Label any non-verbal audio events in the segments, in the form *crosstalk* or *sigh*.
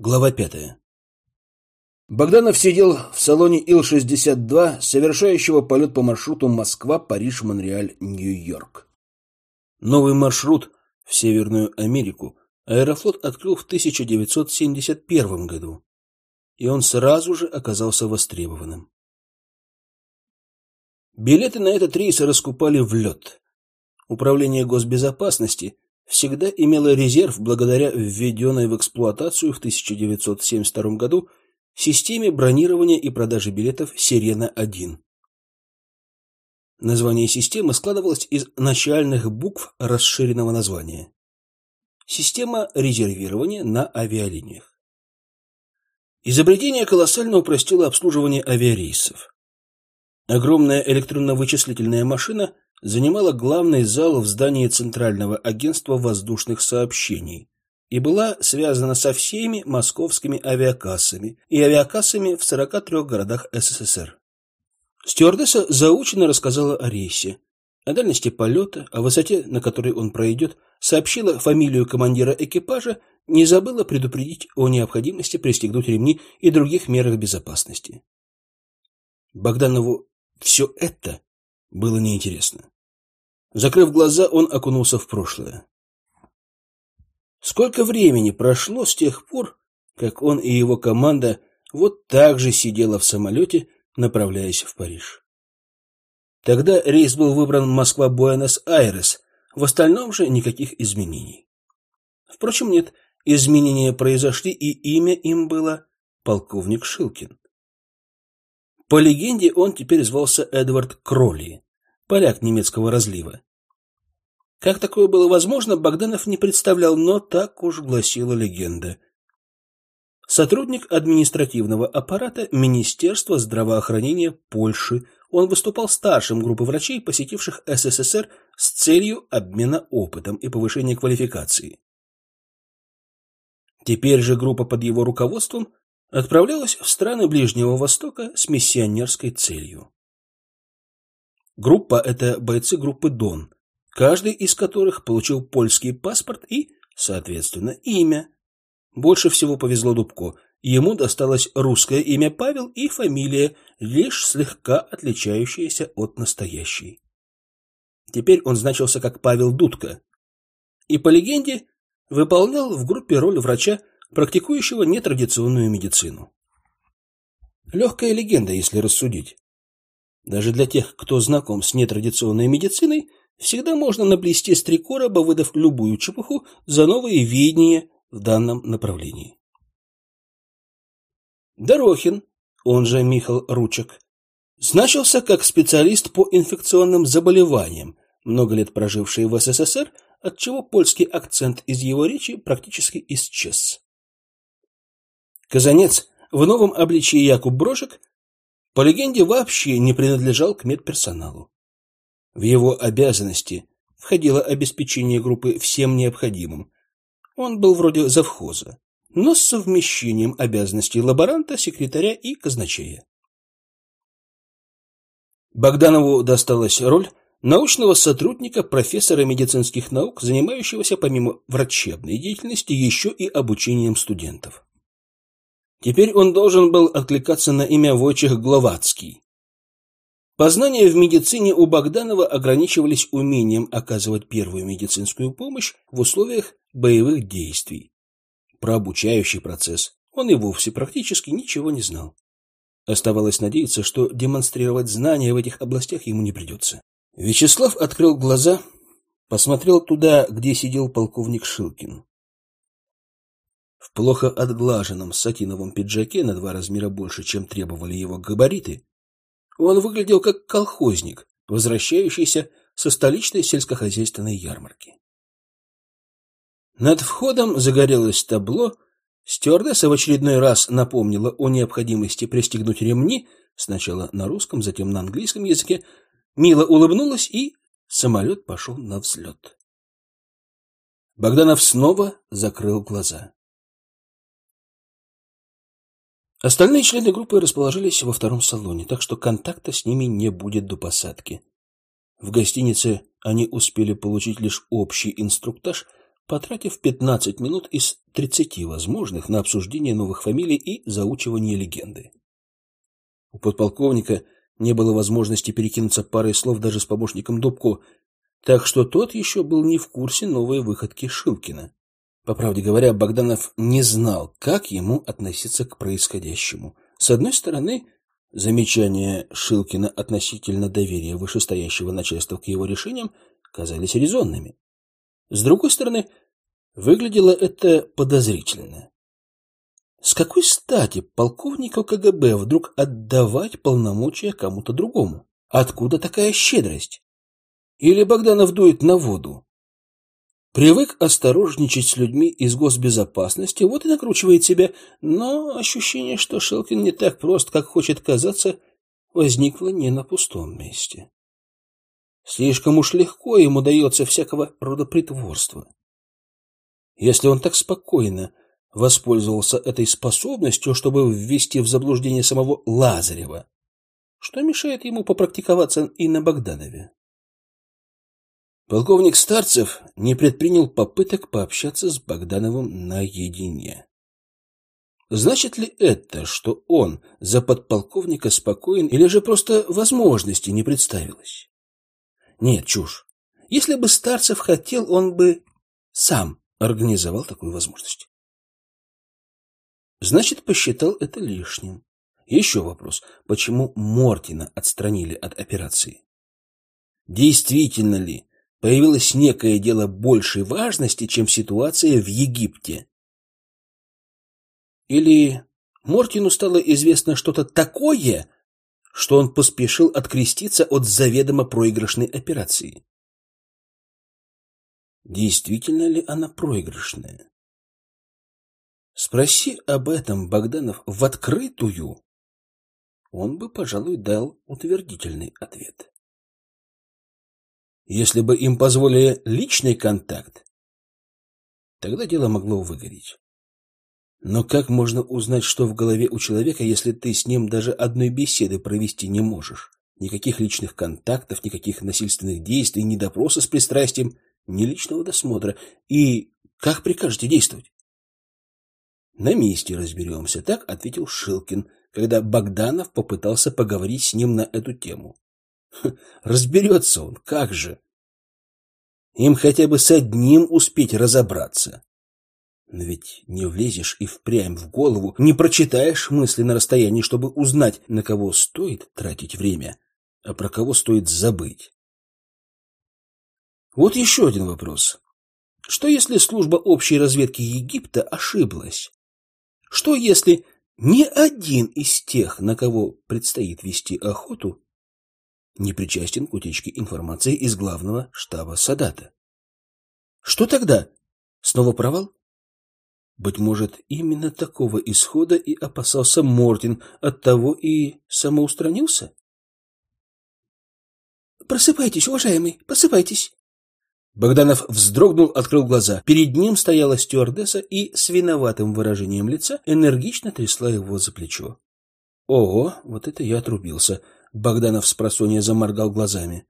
Глава пятая. Богданов сидел в салоне Ил-62, совершающего полет по маршруту Москва-Париж-Монреаль-Нью-Йорк. Новый маршрут в Северную Америку Аэрофлот открыл в 1971 году, и он сразу же оказался востребованным. Билеты на этот рейс раскупали в лед. Управление госбезопасности всегда имела резерв благодаря введенной в эксплуатацию в 1972 году системе бронирования и продажи билетов «Сирена-1». Название системы складывалось из начальных букв расширенного названия. Система резервирования на авиалиниях. Изобретение колоссально упростило обслуживание авиарейсов. Огромная электронно-вычислительная машина – занимала главный зал в здании Центрального агентства воздушных сообщений и была связана со всеми московскими авиакассами и авиакассами в 43 городах СССР. Стюардесса заученно рассказала о рейсе, о дальности полета, о высоте, на которой он пройдет, сообщила фамилию командира экипажа, не забыла предупредить о необходимости пристегнуть ремни и других мерах безопасности. Богданову все это было неинтересно. Закрыв глаза, он окунулся в прошлое. Сколько времени прошло с тех пор, как он и его команда вот так же сидела в самолете, направляясь в Париж. Тогда рейс был выбран Москва-Буэнос-Айрес, в остальном же никаких изменений. Впрочем, нет, изменения произошли, и имя им было полковник Шилкин. По легенде, он теперь звался Эдвард Кролли поляк немецкого разлива. Как такое было возможно, Богданов не представлял, но так уж гласила легенда. Сотрудник административного аппарата Министерства здравоохранения Польши, он выступал старшим группы врачей, посетивших СССР с целью обмена опытом и повышения квалификации. Теперь же группа под его руководством отправлялась в страны Ближнего Востока с миссионерской целью. Группа – это бойцы группы «Дон», каждый из которых получил польский паспорт и, соответственно, имя. Больше всего повезло Дубко. Ему досталось русское имя Павел и фамилия, лишь слегка отличающаяся от настоящей. Теперь он значился как Павел Дудка. И, по легенде, выполнял в группе роль врача, практикующего нетрадиционную медицину. Легкая легенда, если рассудить. Даже для тех, кто знаком с нетрадиционной медициной, всегда можно наплести с три короба, выдав любую чепуху за новые видения в данном направлении. Дорохин, он же Михаил Ручек, значился как специалист по инфекционным заболеваниям, много лет проживший в СССР, отчего польский акцент из его речи практически исчез. Казанец в новом обличии Якуб Брошек по легенде, вообще не принадлежал к медперсоналу. В его обязанности входило обеспечение группы всем необходимым. Он был вроде завхоза, но с совмещением обязанностей лаборанта, секретаря и казначея. Богданову досталась роль научного сотрудника, профессора медицинских наук, занимающегося помимо врачебной деятельности еще и обучением студентов. Теперь он должен был откликаться на имя Войчех Гловацкий. Познания в медицине у Богданова ограничивались умением оказывать первую медицинскую помощь в условиях боевых действий. Про обучающий процесс он и вовсе практически ничего не знал. Оставалось надеяться, что демонстрировать знания в этих областях ему не придется. Вячеслав открыл глаза, посмотрел туда, где сидел полковник Шилкин. В плохо отглаженном сатиновом пиджаке на два размера больше, чем требовали его габариты, он выглядел как колхозник, возвращающийся со столичной сельскохозяйственной ярмарки. Над входом загорелось табло, стюардесса в очередной раз напомнила о необходимости пристегнуть ремни, сначала на русском, затем на английском языке, мило улыбнулась, и самолет пошел на взлет. Богданов снова закрыл глаза. Остальные члены группы расположились во втором салоне, так что контакта с ними не будет до посадки. В гостинице они успели получить лишь общий инструктаж потратив 15 минут из 30 возможных на обсуждение новых фамилий и заучивание легенды. У подполковника не было возможности перекинуться парой слов даже с помощником Дубко, так что тот еще был не в курсе новой выходки Шилкина. По правде говоря, Богданов не знал, как ему относиться к происходящему. С одной стороны, замечания Шилкина относительно доверия вышестоящего начальства к его решениям казались резонными. С другой стороны, выглядело это подозрительно. С какой стати полковнику КГБ вдруг отдавать полномочия кому-то другому? Откуда такая щедрость? Или Богданов дует на воду? Привык осторожничать с людьми из госбезопасности, вот и накручивает себя, но ощущение, что Шелкин не так прост, как хочет казаться, возникло не на пустом месте. Слишком уж легко ему дается всякого рода притворство. Если он так спокойно воспользовался этой способностью, чтобы ввести в заблуждение самого Лазарева, что мешает ему попрактиковаться и на Богданове? Полковник Старцев не предпринял попыток пообщаться с Богдановым наедине. Значит ли это, что он за подполковника спокоен или же просто возможности не представилось? Нет, чушь. Если бы Старцев хотел, он бы сам организовал такую возможность. Значит, посчитал это лишним. Еще вопрос. Почему Мортина отстранили от операции? Действительно ли появилось некое дело большей важности, чем ситуация в Египте. Или Мортину стало известно что-то такое, что он поспешил откреститься от заведомо проигрышной операции. Действительно ли она проигрышная? Спроси об этом Богданов в открытую, он бы, пожалуй, дал утвердительный ответ. Если бы им позволили личный контакт, тогда дело могло выгореть. Но как можно узнать, что в голове у человека, если ты с ним даже одной беседы провести не можешь? Никаких личных контактов, никаких насильственных действий, ни допроса с пристрастием, ни личного досмотра. И как прикажете действовать? На месте разберемся, так ответил Шилкин, когда Богданов попытался поговорить с ним на эту тему. *laughs* Разберется он, как же. Им хотя бы с одним успеть разобраться. Но ведь не влезешь и впрямь в голову, не прочитаешь мысли на расстоянии, чтобы узнать, на кого стоит тратить время, а про кого стоит забыть. Вот еще один вопрос. Что если служба общей разведки Египта ошиблась? Что если ни один из тех, на кого предстоит вести охоту, не причастен к утечке информации из главного штаба Садата. Что тогда? Снова провал? Быть может, именно такого исхода и опасался Мортин, оттого и самоустранился? Просыпайтесь, уважаемый, просыпайтесь. Богданов вздрогнул, открыл глаза. Перед ним стояла стюардесса и с виноватым выражением лица энергично трясла его за плечо. Ого, вот это я отрубился. Богданов с просонья заморгал глазами.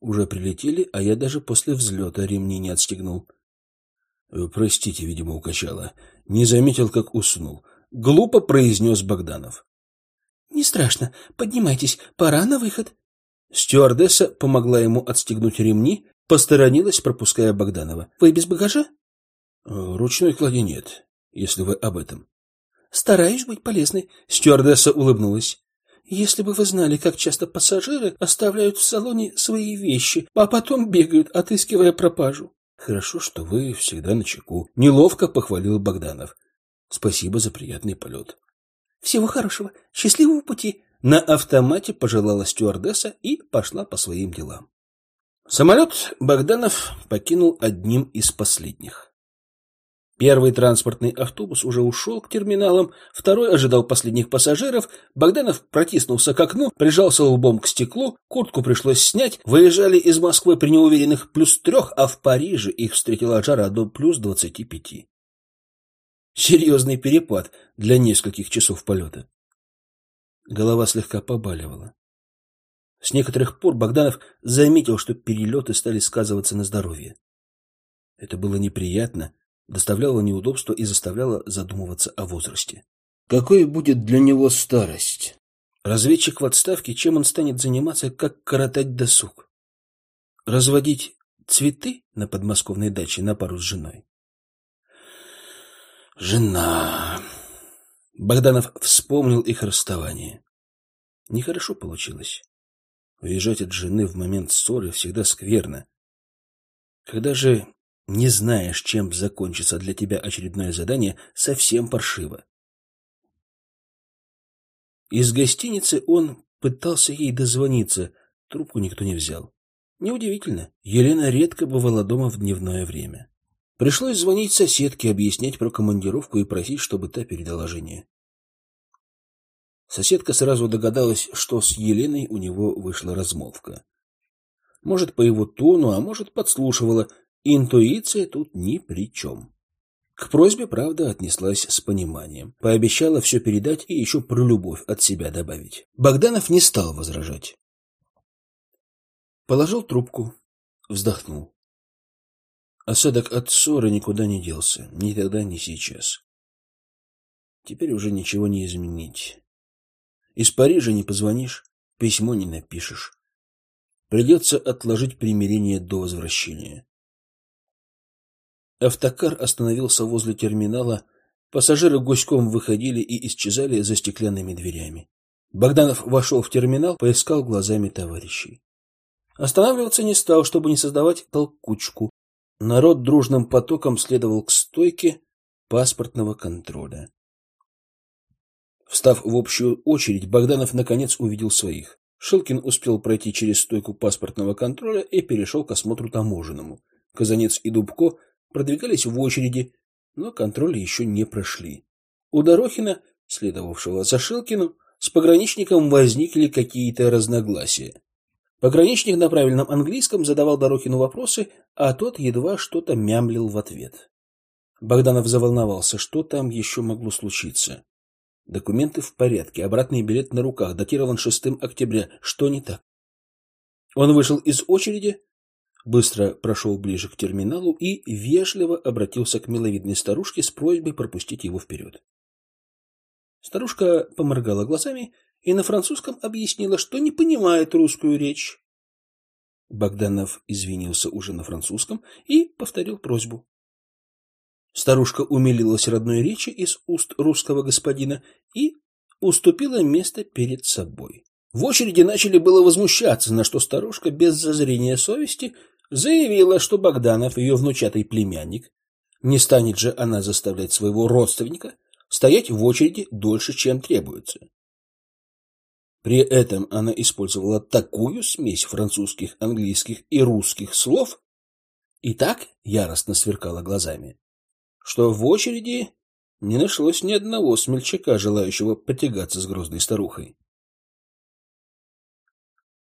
Уже прилетели, а я даже после взлета ремни не отстегнул. Э, простите, видимо, укачало. Не заметил, как уснул. Глупо произнес Богданов. Не страшно. Поднимайтесь, пора на выход. Стюардесса помогла ему отстегнуть ремни, посторонилась, пропуская Богданова. Вы без багажа? Э, ручной клади нет, если вы об этом. Стараюсь быть полезной. Стюардесса улыбнулась. Если бы вы знали, как часто пассажиры оставляют в салоне свои вещи, а потом бегают, отыскивая пропажу. Хорошо, что вы всегда на чеку. Неловко похвалил Богданов. Спасибо за приятный полет. Всего хорошего. Счастливого пути. На автомате пожелала стюардесса и пошла по своим делам. Самолет Богданов покинул одним из последних. Первый транспортный автобус уже ушел к терминалам, второй ожидал последних пассажиров. Богданов протиснулся к окну, прижался лбом к стеклу, куртку пришлось снять. Выезжали из Москвы при неуверенных плюс трех, а в Париже их встретила жара до плюс двадцати пяти. Серьезный перепад для нескольких часов полета. Голова слегка побаливала. С некоторых пор Богданов заметил, что перелеты стали сказываться на здоровье. Это было неприятно, доставляло неудобства и заставляло задумываться о возрасте. Какой будет для него старость? Разведчик в отставке, чем он станет заниматься, как коротать досуг? Разводить цветы на подмосковной даче на пару с женой? Жена. Богданов вспомнил их расставание. Нехорошо получилось. Уезжать от жены в момент ссоры всегда скверно. Когда же не знаешь, чем закончится для тебя очередное задание, совсем паршиво. Из гостиницы он пытался ей дозвониться, трубку никто не взял. Неудивительно, Елена редко бывала дома в дневное время. Пришлось звонить соседке, объяснять про командировку и просить, чтобы та передала жене. Соседка сразу догадалась, что с Еленой у него вышла размолвка. Может, по его тону, а может, подслушивала. Интуиция тут ни при чем. К просьбе, правда, отнеслась с пониманием. Пообещала все передать и еще про любовь от себя добавить. Богданов не стал возражать. Положил трубку, вздохнул. Осадок от ссоры никуда не делся, ни тогда, ни сейчас. Теперь уже ничего не изменить. Из Парижа не позвонишь, письмо не напишешь. Придется отложить примирение до возвращения. Автокар остановился возле терминала. Пассажиры гуськом выходили и исчезали за стеклянными дверями. Богданов вошел в терминал, поискал глазами товарищей. Останавливаться не стал, чтобы не создавать толкучку. Народ дружным потоком следовал к стойке паспортного контроля. Встав в общую очередь, Богданов наконец увидел своих. Шилкин успел пройти через стойку паспортного контроля и перешел к осмотру таможенному. Казанец и Дубко продвигались в очереди, но контроль еще не прошли. У Дорохина, следовавшего за Шилкиным, с пограничником возникли какие-то разногласия. Пограничник на правильном английском задавал Дорохину вопросы, а тот едва что-то мямлил в ответ. Богданов заволновался, что там еще могло случиться. Документы в порядке, обратный билет на руках, датирован 6 октября. Что не так? Он вышел из очереди, быстро прошел ближе к терминалу и вежливо обратился к миловидной старушке с просьбой пропустить его вперед. Старушка поморгала глазами и на французском объяснила, что не понимает русскую речь. Богданов извинился уже на французском и повторил просьбу. Старушка умилилась родной речи из уст русского господина и уступила место перед собой. В очереди начали было возмущаться, на что старушка без зазрения совести заявила, что Богданов ее внучатый племянник. Не станет же она заставлять своего родственника стоять в очереди дольше, чем требуется. При этом она использовала такую смесь французских, английских и русских слов и так яростно сверкала глазами, что в очереди не нашлось ни одного смельчака, желающего потягаться с грозной старухой.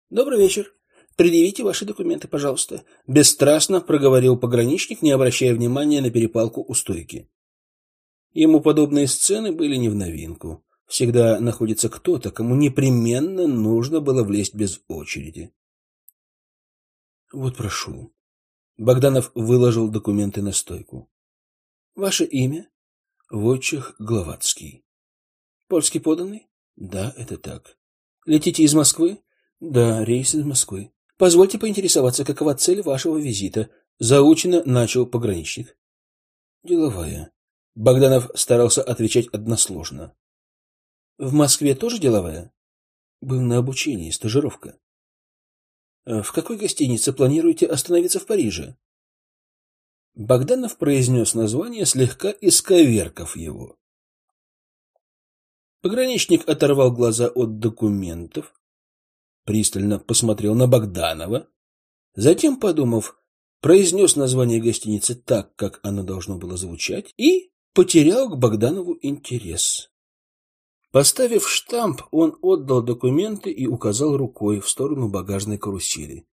Добрый вечер. Предъявите ваши документы, пожалуйста, бесстрастно проговорил пограничник, не обращая внимания на перепалку у стойки. Ему подобные сцены были не в новинку. Всегда находится кто-то, кому непременно нужно было влезть без очереди. Вот прошу. Богданов выложил документы на стойку. Ваше имя? Войчех Гловацкий. Польский поданный? Да, это так. Летите из Москвы? Да, рейс из Москвы. Позвольте поинтересоваться, какова цель вашего визита? Заучено начал пограничник. Деловая. Богданов старался отвечать односложно. В Москве тоже деловая? Был на обучении, стажировка. В какой гостинице планируете остановиться в Париже? Богданов произнес название, слегка исковеркав его. Пограничник оторвал глаза от документов, пристально посмотрел на Богданова, затем, подумав, произнес название гостиницы так, как оно должно было звучать, и потерял к Богданову интерес. Поставив штамп, он отдал документы и указал рукой в сторону багажной карусели.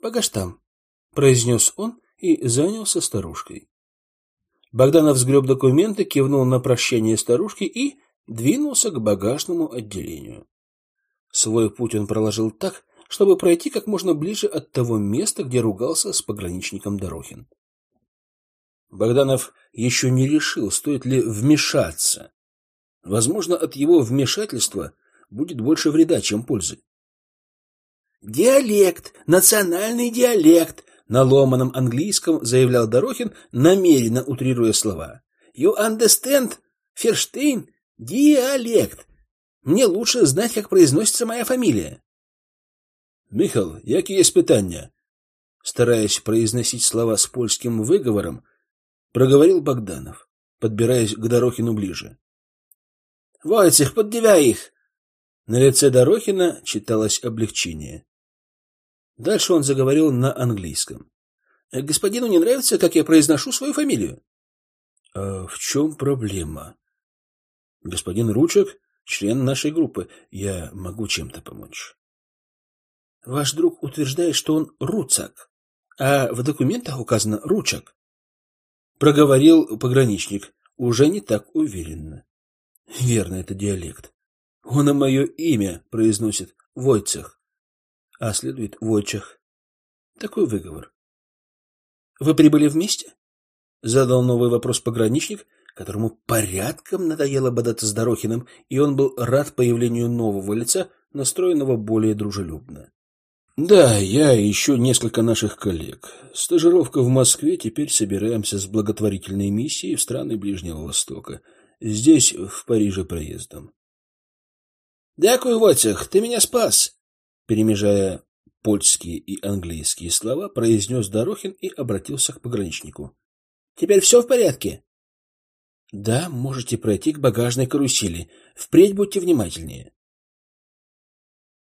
«Багаж там», — произнес он и занялся старушкой. Богданов сгреб документы, кивнул на прощание старушки и двинулся к багажному отделению. Свой путь он проложил так, чтобы пройти как можно ближе от того места, где ругался с пограничником Дорохин. Богданов еще не решил, стоит ли вмешаться. Возможно, от его вмешательства будет больше вреда, чем пользы. Диалект, национальный диалект, на ломаном английском заявлял Дорохин, намеренно утрируя слова. You understand, Ферштейн? Диалект. Мне лучше знать, как произносится моя фамилия. Михаил, які есть питання? Стараясь произносить слова с польским выговором, проговорил Богданов, подбираясь к Дорохину ближе. Войцех, поддевяй их! На лице Дорохина читалось облегчение. Дальше он заговорил на английском. Господину не нравится, как я произношу свою фамилию? А в чем проблема? Господин Ручек член нашей группы. Я могу чем-то помочь. Ваш друг утверждает, что он Руцак, а в документах указано Ручак. Проговорил пограничник, уже не так уверенно. Верно, это диалект. Он и мое имя произносит Войцех, а следует Войчех. Такой выговор. Вы прибыли вместе? Задал новый вопрос пограничник, которому порядком надоело бодаться с Дорохиным, и он был рад появлению нового лица, настроенного более дружелюбно. Да, я и еще несколько наших коллег. Стажировка в Москве, теперь собираемся с благотворительной миссией в страны Ближнего Востока. Здесь, в Париже, проездом. Дякую, Войцех, ты меня спас. Перемежая польские и английские слова, произнес Дорохин и обратился к пограничнику. Теперь все в порядке? Да, можете пройти к багажной карусели. Впредь будьте внимательнее.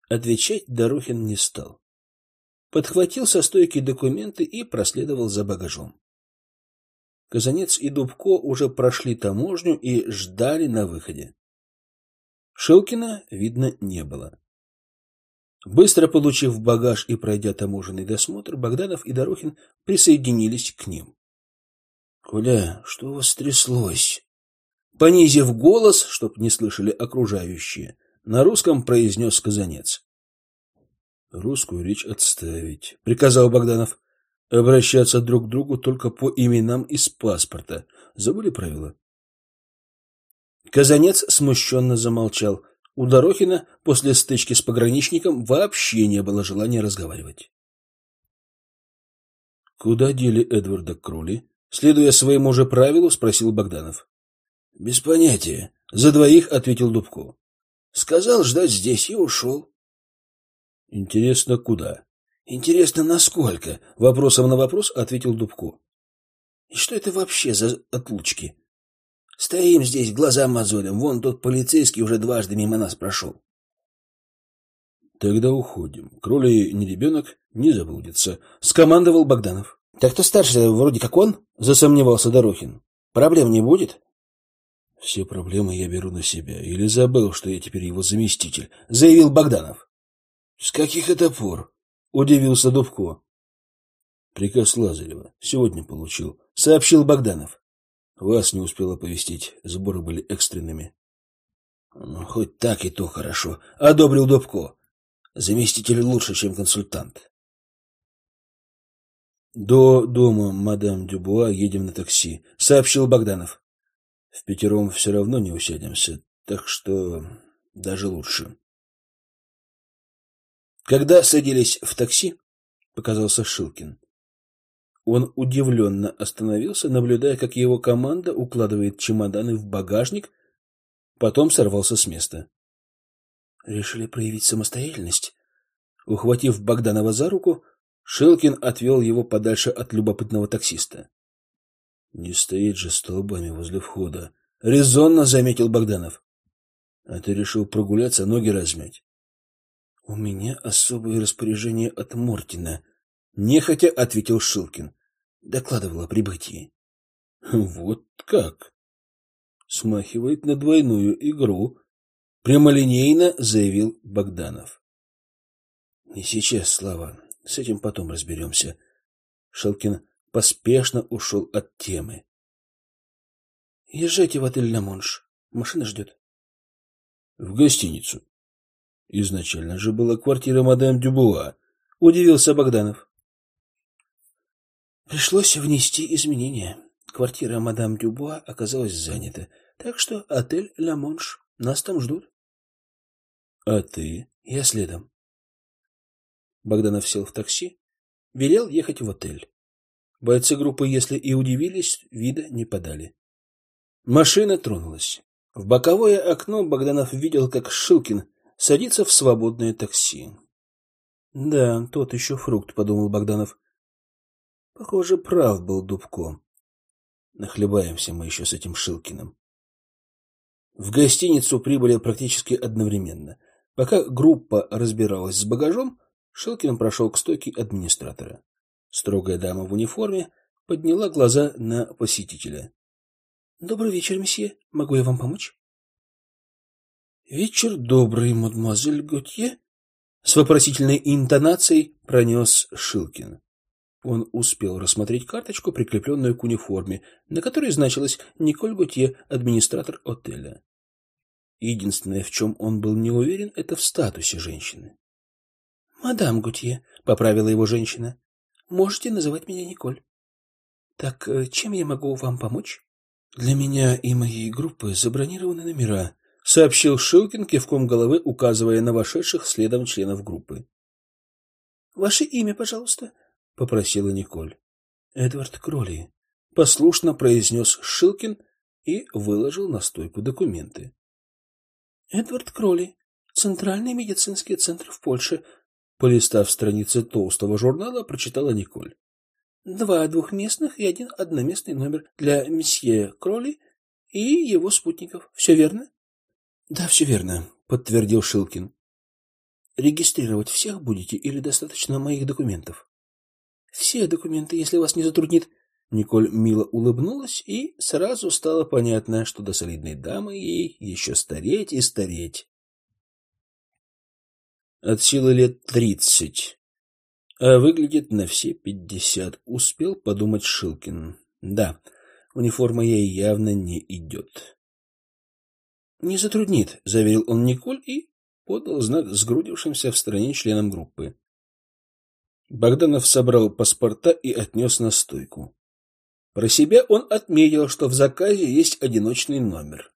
Отвечать Дорохин не стал. Подхватил со стойки документы и проследовал за багажом. Казанец и Дубко уже прошли таможню и ждали на выходе. Шелкина видно не было. Быстро получив багаж и пройдя таможенный досмотр, Богданов и Дорохин присоединились к ним. Коля, что у вас стряслось? Понизив голос, чтоб не слышали окружающие, на русском произнес Казанец. Русскую речь отставить, приказал Богданов. Обращаться друг к другу только по именам из паспорта. Забыли правила? Казанец смущенно замолчал. У Дорохина после стычки с пограничником вообще не было желания разговаривать. Куда дели Эдварда Кроли? Следуя своему же правилу, спросил Богданов. Без понятия. За двоих ответил Дубко. Сказал ждать здесь и ушел. Интересно, куда? Интересно, насколько? Вопросом на вопрос ответил Дубко. И что это вообще за отлучки? Стоим здесь, глаза мозолим. Вон тот полицейский уже дважды мимо нас прошел. Тогда уходим. Кроли не ребенок, не заблудится. Скомандовал Богданов. Так кто старший, вроде как он? Засомневался Дорохин. Проблем не будет? Все проблемы я беру на себя. Или забыл, что я теперь его заместитель? Заявил Богданов. С каких это пор? Удивился Дубко. Приказ Лазарева. Сегодня получил. Сообщил Богданов. Вас не успел оповестить. Сборы были экстренными. Ну, хоть так и то хорошо. Одобрил Дубко. Заместитель лучше, чем консультант. До дома мадам Дюбуа едем на такси, сообщил Богданов. В пятером все равно не усядемся, так что даже лучше. Когда садились в такси, показался Шилкин. Он удивленно остановился, наблюдая, как его команда укладывает чемоданы в багажник, потом сорвался с места. Решили проявить самостоятельность. Ухватив Богданова за руку, Шелкин отвел его подальше от любопытного таксиста. Не стоит же столбами возле входа, резонно заметил Богданов. А ты решил прогуляться, ноги размять. У меня особое распоряжение от Мортина, нехотя ответил Шилкин. Докладывал о прибытии. Вот как? Смахивает на двойную игру, прямолинейно заявил Богданов. Не сейчас, Слава. С этим потом разберемся. Шелкин поспешно ушел от темы. Езжайте в отель Ламонш. Машина ждет. В гостиницу. Изначально же была квартира мадам Дюбуа. Удивился Богданов. Пришлось внести изменения. Квартира мадам Дюбуа оказалась занята, так что отель «Ламонш». Нас там ждут. А ты? Я следом. Богданов сел в такси, велел ехать в отель. Бойцы группы, если и удивились, вида не подали. Машина тронулась. В боковое окно Богданов видел, как Шилкин садится в свободное такси. Да, тот еще фрукт, подумал Богданов. Похоже, прав был Дубко. Нахлебаемся мы еще с этим Шилкиным. В гостиницу прибыли практически одновременно. Пока группа разбиралась с багажом, Шилкин прошел к стойке администратора. Строгая дама в униформе подняла глаза на посетителя. Добрый вечер, месье. Могу я вам помочь? Вечер добрый, мадемуазель Готье, с вопросительной интонацией пронес Шилкин. Он успел рассмотреть карточку, прикрепленную к униформе, на которой значилось Николь Готье, администратор отеля. Единственное, в чем он был не уверен, это в статусе женщины. Мадам Готье, поправила его женщина. Можете называть меня Николь. Так э, чем я могу вам помочь? Для меня и моей группы забронированы номера, сообщил Шилкин кивком головы, указывая на вошедших следом членов группы. Ваше имя, пожалуйста, попросила Николь. Эдвард Кроли, послушно произнес Шилкин и выложил на стойку документы. Эдвард Кроли, Центральный медицинский центр в Польше. Полистав страницы толстого журнала, прочитала Николь. Два двухместных и один одноместный номер для месье Кроли и его спутников. Все верно? Да, все верно, подтвердил Шилкин. Регистрировать всех будете или достаточно моих документов? Все документы, если вас не затруднит. Николь мило улыбнулась, и сразу стало понятно, что до солидной дамы ей еще стареть и стареть. От силы лет тридцать, а выглядит на все пятьдесят, успел подумать Шилкин. Да, униформа ей явно не идет. Не затруднит, заверил он Николь и подал знак сгрудившимся в стороне членам группы. Богданов собрал паспорта и отнес на стойку. Про себя он отметил, что в заказе есть одиночный номер.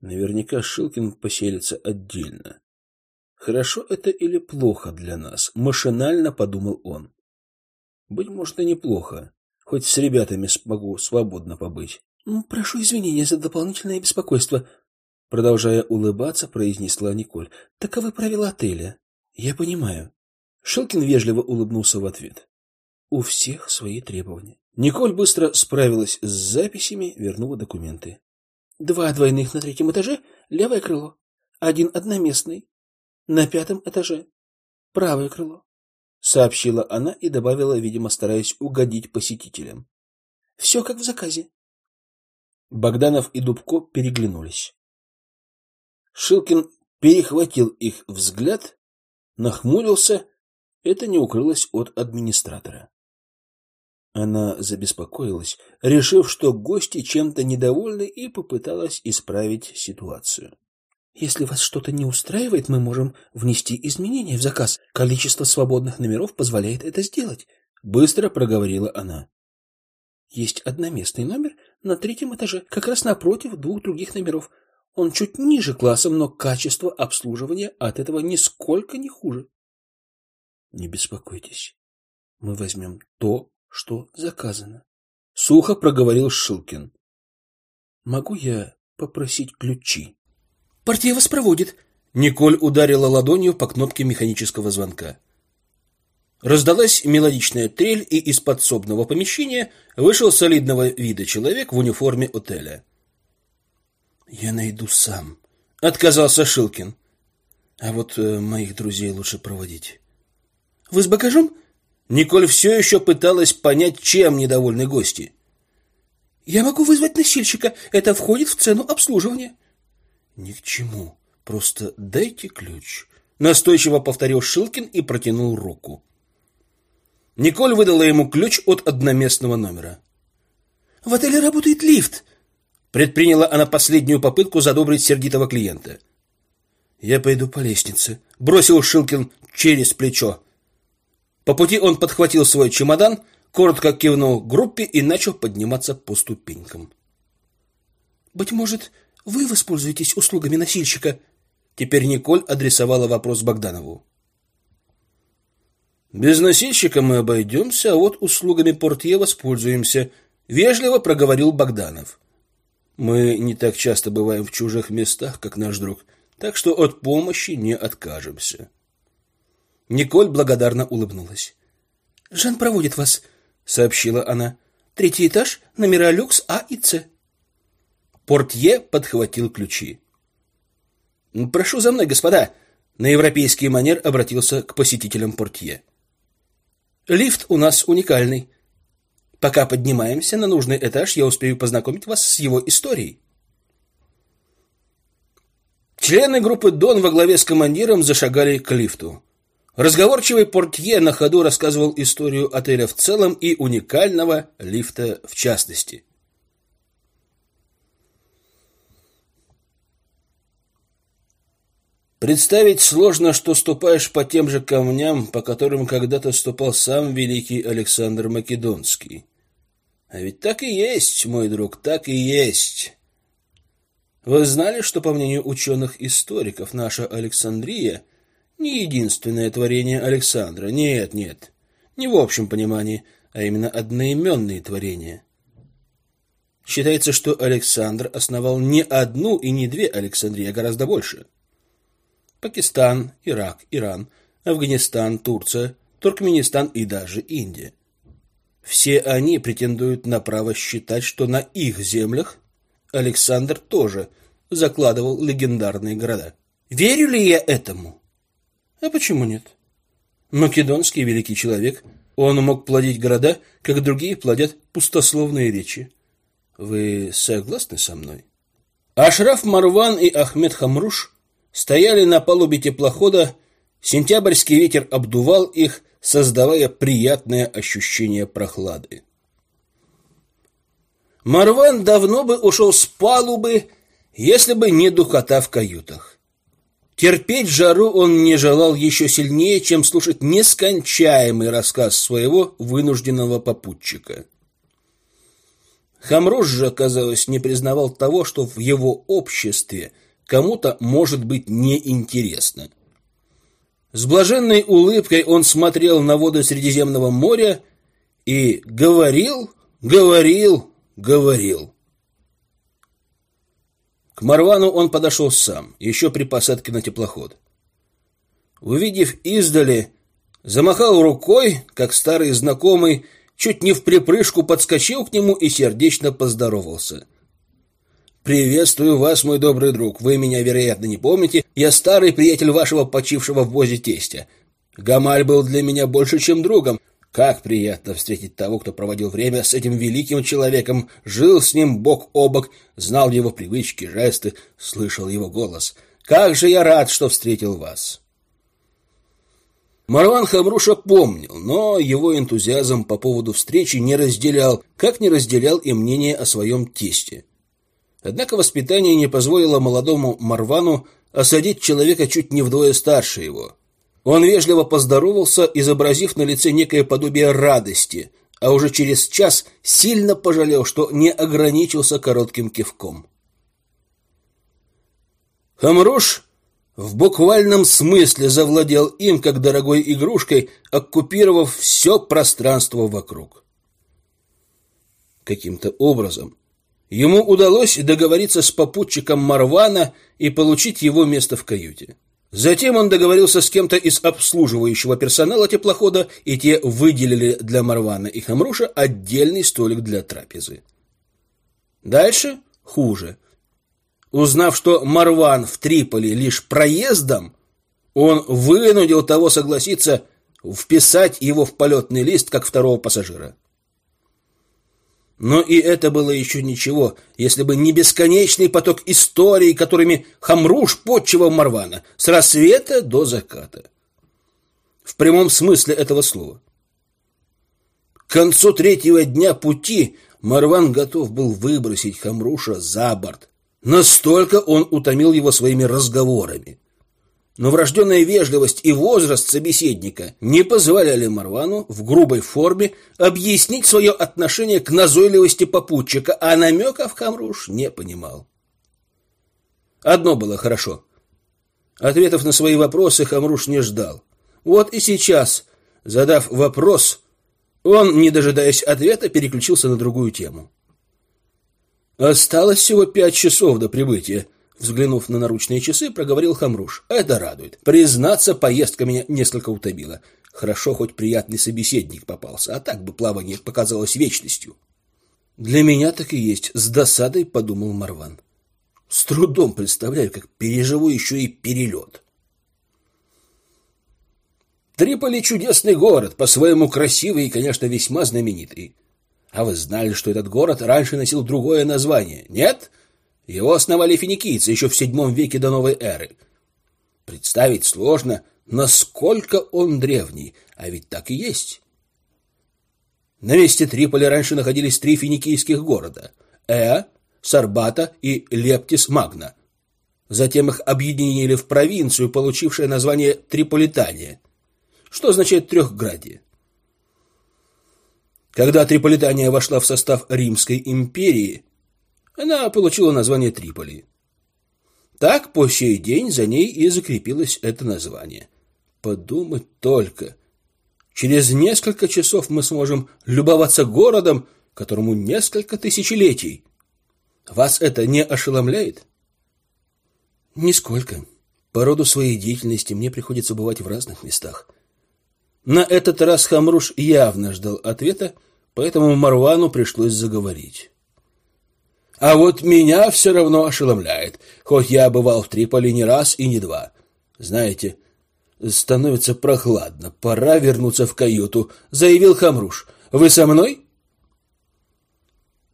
Наверняка Шилкин поселится отдельно. Хорошо это или плохо для нас, машинально подумал он. Быть может и неплохо, хоть с ребятами смогу свободно побыть. Ну, прошу извинения за дополнительное беспокойство, продолжая улыбаться, произнесла Николь. Таковы правила отеля. Я понимаю. Шелкин вежливо улыбнулся в ответ. У всех свои требования. Николь быстро справилась с записями, вернула документы. Два двойных на третьем этаже, левое крыло. Один одноместный. На пятом этаже. Правое крыло. Сообщила она и добавила, видимо, стараясь угодить посетителям. Все как в заказе. Богданов и Дубко переглянулись. Шилкин перехватил их взгляд, нахмурился это не укрылось от администратора. Она забеспокоилась, решив, что гости чем-то недовольны, и попыталась исправить ситуацию. Если вас что-то не устраивает, мы можем внести изменения в заказ. Количество свободных номеров позволяет это сделать, быстро проговорила она. Есть одноместный номер на третьем этаже, как раз напротив двух других номеров. Он чуть ниже классом, но качество обслуживания от этого нисколько не хуже. Не беспокойтесь. Мы возьмем то, что заказано. Сухо проговорил Шилкин. Могу я попросить ключи? Партия вас проводит. Николь ударила ладонью по кнопке механического звонка. Раздалась мелодичная трель, и из подсобного помещения вышел солидного вида человек в униформе отеля. Я найду сам, отказался Шилкин. А вот э, моих друзей лучше проводить. Вы с багажом? Николь все еще пыталась понять, чем недовольны гости. Я могу вызвать носильщика. Это входит в цену обслуживания. Ни к чему. Просто дайте ключ. Настойчиво повторил Шилкин и протянул руку. Николь выдала ему ключ от одноместного номера. В отеле работает лифт. Предприняла она последнюю попытку задобрить сердитого клиента. Я пойду по лестнице, бросил Шилкин через плечо. По пути он подхватил свой чемодан, коротко кивнул группе и начал подниматься по ступенькам. «Быть может, вы воспользуетесь услугами носильщика?» Теперь Николь адресовала вопрос Богданову. «Без носильщика мы обойдемся, а вот услугами портье воспользуемся», — вежливо проговорил Богданов. «Мы не так часто бываем в чужих местах, как наш друг, так что от помощи не откажемся». Николь благодарно улыбнулась. «Жан проводит вас», — сообщила она. «Третий этаж, номера люкс А и С». Портье подхватил ключи. «Прошу за мной, господа!» На европейский манер обратился к посетителям портье. Лифт у нас уникальный. Пока поднимаемся на нужный этаж, я успею познакомить вас с его историей. Члены группы Дон во главе с командиром зашагали к лифту. Разговорчивый портье на ходу рассказывал историю отеля в целом и уникального лифта в частности. Представить сложно, что ступаешь по тем же камням, по которым когда-то ступал сам великий Александр Македонский. А ведь так и есть, мой друг, так и есть. Вы знали, что, по мнению ученых-историков, наша Александрия не единственное творение Александра? Нет, нет, не в общем понимании, а именно одноименные творения. Считается, что Александр основал не одну и не две Александрии, а гораздо больше – Пакистан, Ирак, Иран, Афганистан, Турция, Туркменистан и даже Индия. Все они претендуют на право считать, что на их землях Александр тоже закладывал легендарные города. Верю ли я этому? А почему нет? Македонский великий человек, он мог плодить города, как другие плодят пустословные речи. Вы согласны со мной? Ашраф Марван и Ахмед Хамруш стояли на палубе теплохода, сентябрьский ветер обдувал их, создавая приятное ощущение прохлады. Марван давно бы ушел с палубы, если бы не духота в каютах. Терпеть жару он не желал еще сильнее, чем слушать нескончаемый рассказ своего вынужденного попутчика. Хамруш же, казалось, не признавал того, что в его обществе – кому-то может быть неинтересно. С блаженной улыбкой он смотрел на воды Средиземного моря и говорил, говорил, говорил. К Марвану он подошел сам, еще при посадке на теплоход. Увидев издали, замахал рукой, как старый знакомый, чуть не в припрыжку подскочил к нему и сердечно поздоровался — «Приветствую вас, мой добрый друг. Вы меня, вероятно, не помните. Я старый приятель вашего почившего в бозе тестя. Гамаль был для меня больше, чем другом. Как приятно встретить того, кто проводил время с этим великим человеком, жил с ним бок о бок, знал его привычки, жесты, слышал его голос. Как же я рад, что встретил вас!» Марван Хамруша помнил, но его энтузиазм по поводу встречи не разделял, как не разделял и мнение о своем тесте. Однако воспитание не позволило молодому Марвану осадить человека чуть не вдвое старше его. Он вежливо поздоровался, изобразив на лице некое подобие радости, а уже через час сильно пожалел, что не ограничился коротким кивком. Хамруш в буквальном смысле завладел им, как дорогой игрушкой, оккупировав все пространство вокруг. Каким-то образом Ему удалось договориться с попутчиком Марвана и получить его место в каюте. Затем он договорился с кем-то из обслуживающего персонала теплохода, и те выделили для Марвана и Хамруша отдельный столик для трапезы. Дальше хуже. Узнав, что Марван в Триполи лишь проездом, он вынудил того согласиться вписать его в полетный лист как второго пассажира. Но и это было еще ничего, если бы не бесконечный поток историй, которыми Хамруш подчивал Марвана с рассвета до заката. В прямом смысле этого слова. К концу третьего дня пути Марван готов был выбросить Хамруша за борт. Настолько он утомил его своими разговорами. Но врожденная вежливость и возраст собеседника не позволяли Марвану в грубой форме объяснить свое отношение к назойливости попутчика, а намеков Хамруш не понимал. Одно было хорошо. Ответов на свои вопросы Хамруш не ждал. Вот и сейчас, задав вопрос, он, не дожидаясь ответа, переключился на другую тему. Осталось всего пять часов до прибытия. Взглянув на наручные часы, проговорил Хамруш. Это радует. Признаться, поездка меня несколько утомила. Хорошо, хоть приятный собеседник попался, а так бы плавание показалось вечностью. Для меня так и есть, с досадой подумал Марван. С трудом представляю, как переживу еще и перелет. Триполи чудесный город, по-своему красивый и, конечно, весьма знаменитый. А вы знали, что этот город раньше носил другое название? Нет? Его основали финикийцы еще в седьмом веке до новой эры. Представить сложно, насколько он древний, а ведь так и есть. На месте Триполи раньше находились три финикийских города – Эа, Сарбата и Лептис Магна. Затем их объединили в провинцию, получившую название Триполитания, что означает «трехградие». Когда Триполитания вошла в состав Римской империи, она получила название Триполи. Так по сей день за ней и закрепилось это название. Подумать только. Через несколько часов мы сможем любоваться городом, которому несколько тысячелетий. Вас это не ошеломляет? Нисколько. По роду своей деятельности мне приходится бывать в разных местах. На этот раз Хамруш явно ждал ответа, поэтому Марвану пришлось заговорить. А вот меня все равно ошеломляет, хоть я бывал в Триполи не раз и не два. Знаете, становится прохладно, пора вернуться в каюту, заявил Хамруш. Вы со мной?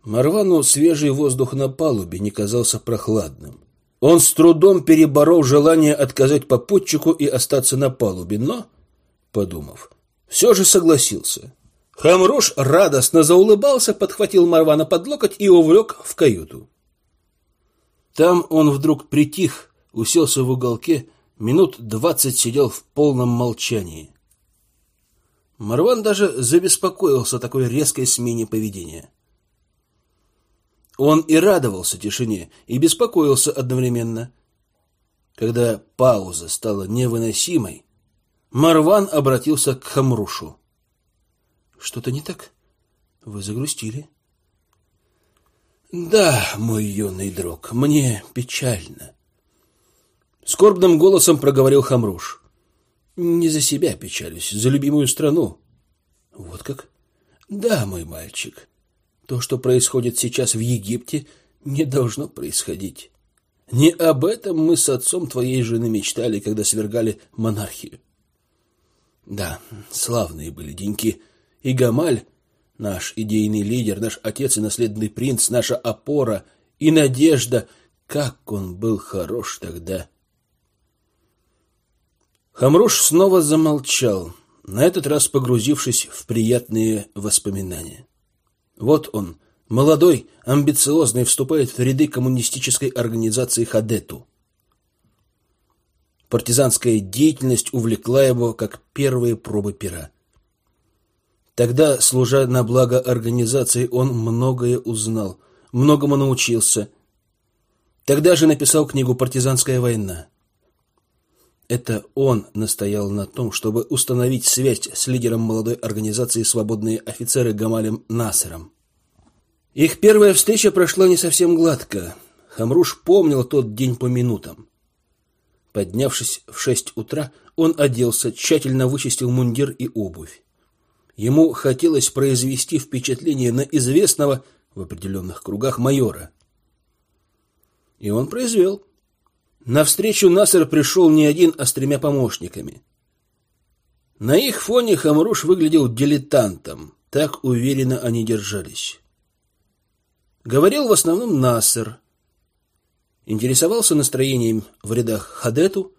Марвану свежий воздух на палубе не казался прохладным. Он с трудом переборол желание отказать попутчику и остаться на палубе, но, подумав, все же согласился. Хамруш радостно заулыбался, подхватил Марвана под локоть и увлек в каюту. Там он вдруг притих, уселся в уголке, минут двадцать сидел в полном молчании. Марван даже забеспокоился такой резкой смене поведения. Он и радовался тишине, и беспокоился одновременно. Когда пауза стала невыносимой, Марван обратился к Хамрушу. Что-то не так? Вы загрустили? Да, мой юный друг, мне печально. Скорбным голосом проговорил Хамруш. Не за себя печалюсь, за любимую страну. Вот как? Да, мой мальчик. То, что происходит сейчас в Египте, не должно происходить. Не об этом мы с отцом твоей жены мечтали, когда свергали монархию. Да, славные были деньки. И Гамаль, наш идейный лидер, наш отец и наследный принц, наша опора и надежда, как он был хорош тогда. Хамруш снова замолчал, на этот раз погрузившись в приятные воспоминания. Вот он, молодой, амбициозный, вступает в ряды коммунистической организации Хадету. Партизанская деятельность увлекла его, как первые пробы пера. Тогда, служа на благо организации, он многое узнал, многому научился. Тогда же написал книгу «Партизанская война». Это он настоял на том, чтобы установить связь с лидером молодой организации «Свободные офицеры» Гамалем Насером. Их первая встреча прошла не совсем гладко. Хамруш помнил тот день по минутам. Поднявшись в шесть утра, он оделся, тщательно вычистил мундир и обувь. Ему хотелось произвести впечатление на известного в определенных кругах майора. И он произвел. На встречу Насер пришел не один, а с тремя помощниками. На их фоне Хамруш выглядел дилетантом. Так уверенно они держались. Говорил в основном Насер. Интересовался настроением в рядах Хадету,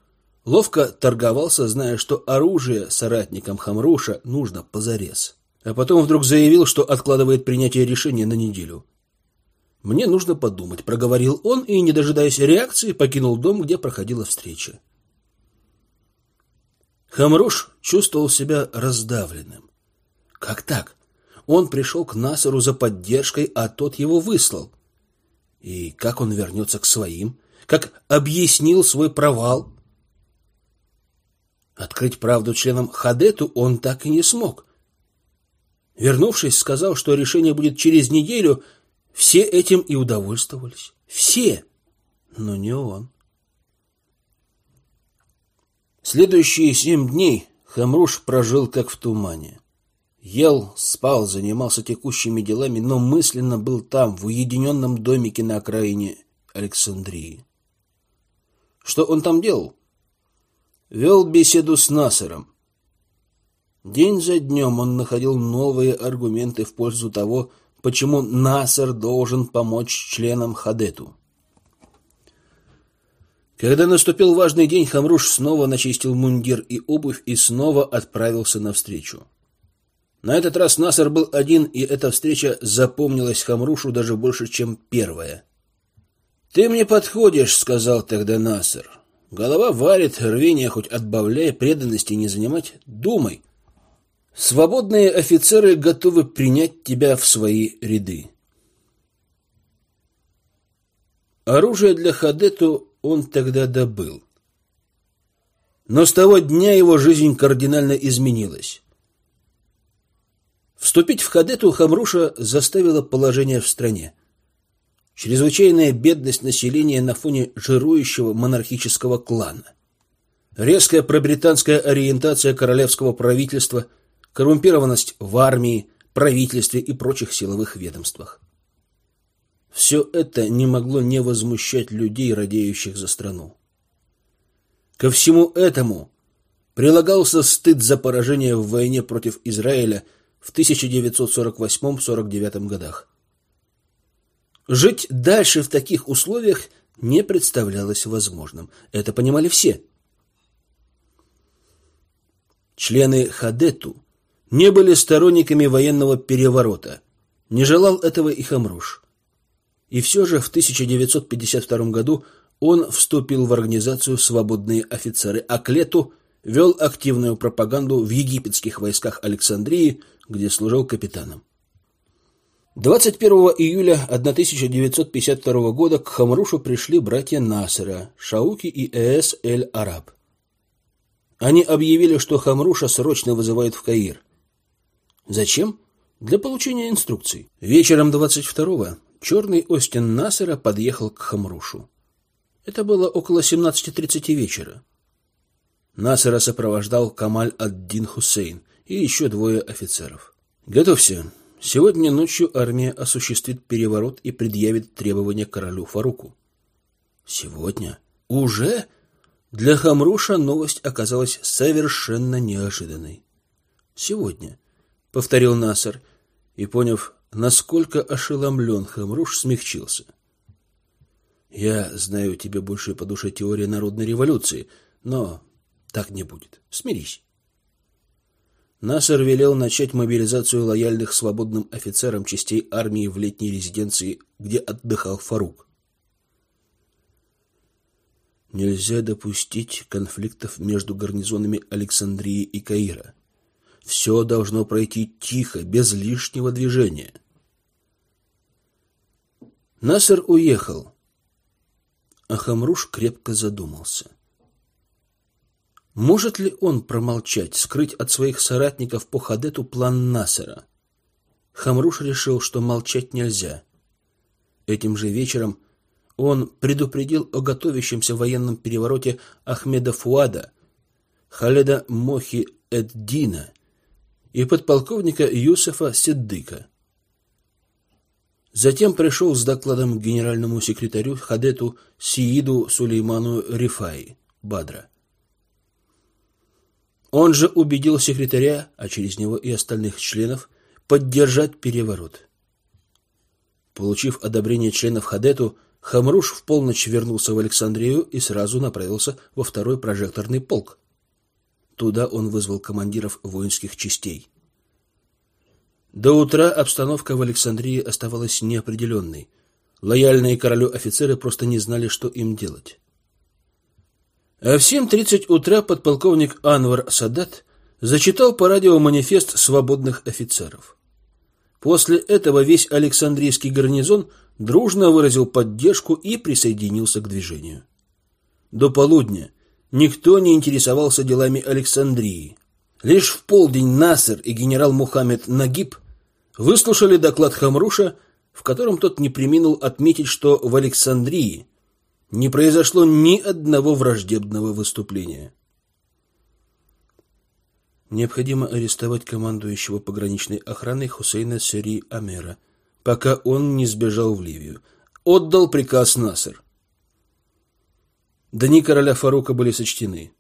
ловко торговался, зная, что оружие соратникам Хамруша нужно позарез. А потом вдруг заявил, что откладывает принятие решения на неделю. Мне нужно подумать, проговорил он и, не дожидаясь реакции, покинул дом, где проходила встреча. Хамруш чувствовал себя раздавленным. Как так? Он пришел к Насару за поддержкой, а тот его выслал. И как он вернется к своим? Как объяснил свой провал? Открыть правду членам Хадету он так и не смог. Вернувшись, сказал, что решение будет через неделю. Все этим и удовольствовались. Все, но не он. Следующие семь дней Хамруш прожил как в тумане. Ел, спал, занимался текущими делами, но мысленно был там, в уединенном домике на окраине Александрии. Что он там делал? Вел беседу с Насером. День за днем он находил новые аргументы в пользу того, почему Насер должен помочь членам Хадету. Когда наступил важный день, Хамруш снова начистил мундир и обувь и снова отправился навстречу. На этот раз Насер был один, и эта встреча запомнилась Хамрушу даже больше, чем первая. «Ты мне подходишь», — сказал тогда Насер. «Голова варит, рвение хоть отбавляй, преданности не занимать. Думай, Свободные офицеры готовы принять тебя в свои ряды. Оружие для Хадету он тогда добыл. Но с того дня его жизнь кардинально изменилась. Вступить в Хадету Хамруша заставило положение в стране. Чрезвычайная бедность населения на фоне жирующего монархического клана. Резкая пробританская ориентация королевского правительства – коррумпированность в армии, правительстве и прочих силовых ведомствах. Все это не могло не возмущать людей, радеющих за страну. Ко всему этому прилагался стыд за поражение в войне против Израиля в 1948-49 годах. Жить дальше в таких условиях не представлялось возможным. Это понимали все. Члены Хадету не были сторонниками военного переворота. Не желал этого и Хамруш. И все же в 1952 году он вступил в организацию «Свободные офицеры», а к лету вел активную пропаганду в египетских войсках Александрии, где служил капитаном. 21 июля 1952 года к Хамрушу пришли братья Насера, Шауки и Эс Эль-Араб. Они объявили, что Хамруша срочно вызывают в Каир. Зачем? Для получения инструкций. Вечером 22-го черный Остин Насера подъехал к Хамрушу. Это было около 17.30 вечера. Насера сопровождал Камаль ад-Дин Хусейн и еще двое офицеров. «Готовься. Сегодня ночью армия осуществит переворот и предъявит требования королю Фаруку». «Сегодня? Уже?» Для Хамруша новость оказалась совершенно неожиданной. «Сегодня» повторил Насар и, поняв, насколько ошеломлен Хамруш, смягчился. Я знаю тебе больше по душе теория народной революции, но так не будет. Смирись. Насар велел начать мобилизацию лояльных свободным офицерам частей армии в летней резиденции, где отдыхал Фарук. Нельзя допустить конфликтов между гарнизонами Александрии и Каира. Все должно пройти тихо, без лишнего движения. Насер уехал, а Хамруш крепко задумался. Может ли он промолчать, скрыть от своих соратников по Хадету план Насера? Хамруш решил, что молчать нельзя. Этим же вечером он предупредил о готовящемся военном перевороте Ахмеда Фуада, Халеда Мохи Эддина и подполковника Юсефа Сиддыка. Затем пришел с докладом генеральному секретарю Хадету Сииду Сулейману Рифаи Бадра. Он же убедил секретаря, а через него и остальных членов, поддержать переворот. Получив одобрение членов Хадету, Хамруш в полночь вернулся в Александрию и сразу направился во второй прожекторный полк. Туда он вызвал командиров воинских частей. До утра обстановка в Александрии оставалась неопределенной. Лояльные королю офицеры просто не знали, что им делать. А в 7.30 утра подполковник Анвар Садат зачитал по радио манифест свободных офицеров. После этого весь Александрийский гарнизон дружно выразил поддержку и присоединился к движению. До полудня никто не интересовался делами Александрии. Лишь в полдень Насер и генерал Мухаммед Нагиб выслушали доклад Хамруша, в котором тот не преминул отметить, что в Александрии не произошло ни одного враждебного выступления. Необходимо арестовать командующего пограничной охраной Хусейна Сери Амера, пока он не сбежал в Ливию. Отдал приказ Насер. Дни короля Фарука были сочтены.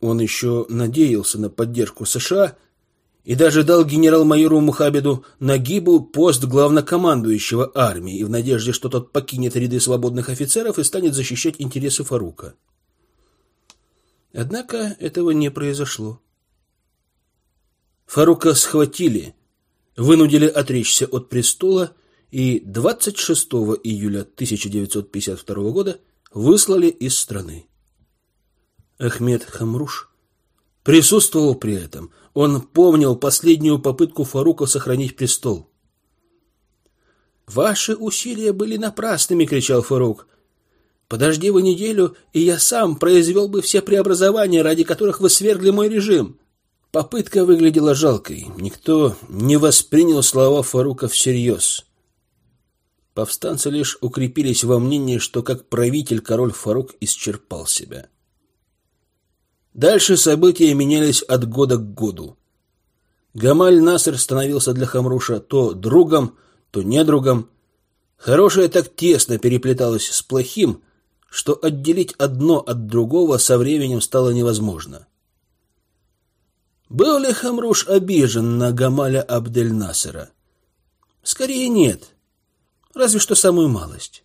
Он еще надеялся на поддержку США и даже дал генерал-майору Мухабеду Нагибу пост главнокомандующего армии в надежде, что тот покинет ряды свободных офицеров и станет защищать интересы Фарука. Однако этого не произошло. Фарука схватили, вынудили отречься от престола и 26 июля 1952 года выслали из страны. Ахмед Хамруш присутствовал при этом. Он помнил последнюю попытку Фарука сохранить престол. «Ваши усилия были напрасными!» — кричал Фарук. «Подожди вы неделю, и я сам произвел бы все преобразования, ради которых вы свергли мой режим!» Попытка выглядела жалкой. Никто не воспринял слова Фарука всерьез. Повстанцы лишь укрепились во мнении, что как правитель король Фарук исчерпал себя. Дальше события менялись от года к году. Гамаль Наср становился для Хамруша то другом, то недругом. Хорошее так тесно переплеталось с плохим, что отделить одно от другого со временем стало невозможно. Был ли Хамруш обижен на Гамаля Абдель-Насера? Скорее нет. Разве что самую малость.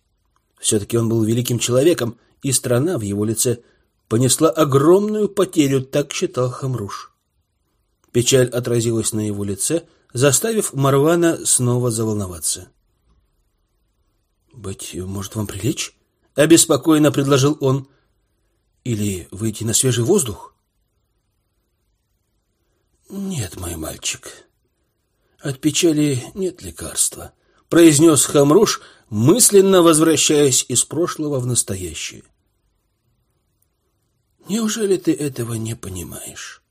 Все-таки он был великим человеком, и страна в его лице понесла огромную потерю, так считал Хамруш. Печаль отразилась на его лице, заставив Марвана снова заволноваться. «Быть может, вам прилечь?» — обеспокоенно предложил он. «Или выйти на свежий воздух?» «Нет, мой мальчик, от печали нет лекарства», — произнес Хамруш, мысленно возвращаясь из прошлого в настоящее. «Неужели ты этого не понимаешь?»